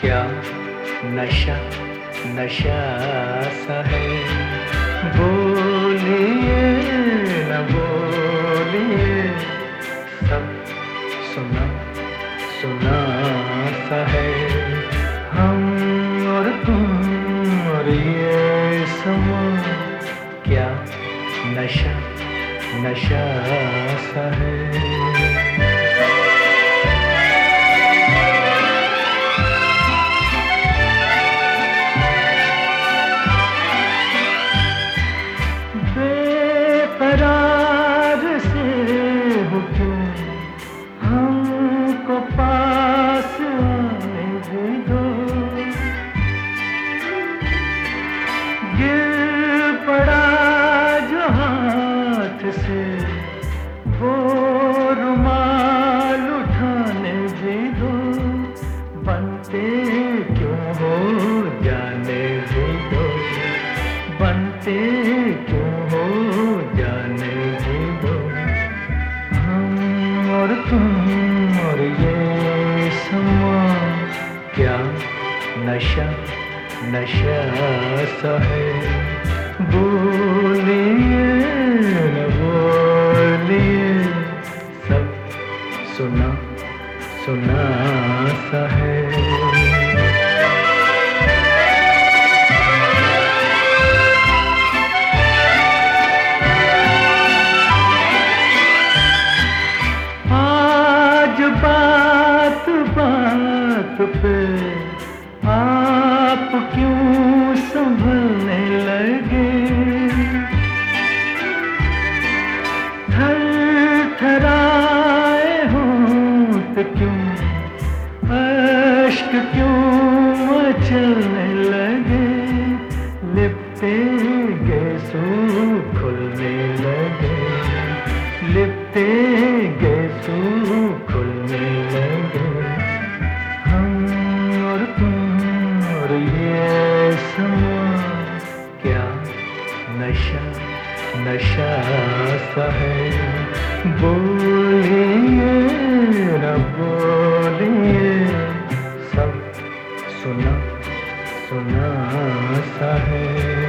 क्या नशा नशा सा है? सुना सुना सा है। हम और तुम और ये समा क्या नशा नशा सा है। से वो रुमाल उठाने भी दो, बनते क्यों हो जाने भी दो? बनते क्यों हो जाने भी दो? हम और तुम और ये समा, क्या नशा नशा सा है? बोलिए बात पे आप क्यों संभलने लगे? थर थराए होंठ क्यों? अश्क क्यों मचलने लगे? लिपटे गैसू खुलने लगे। लिपटे नशा नशा सा है। बोलिए न बोलिए सब सुना सुना सा है।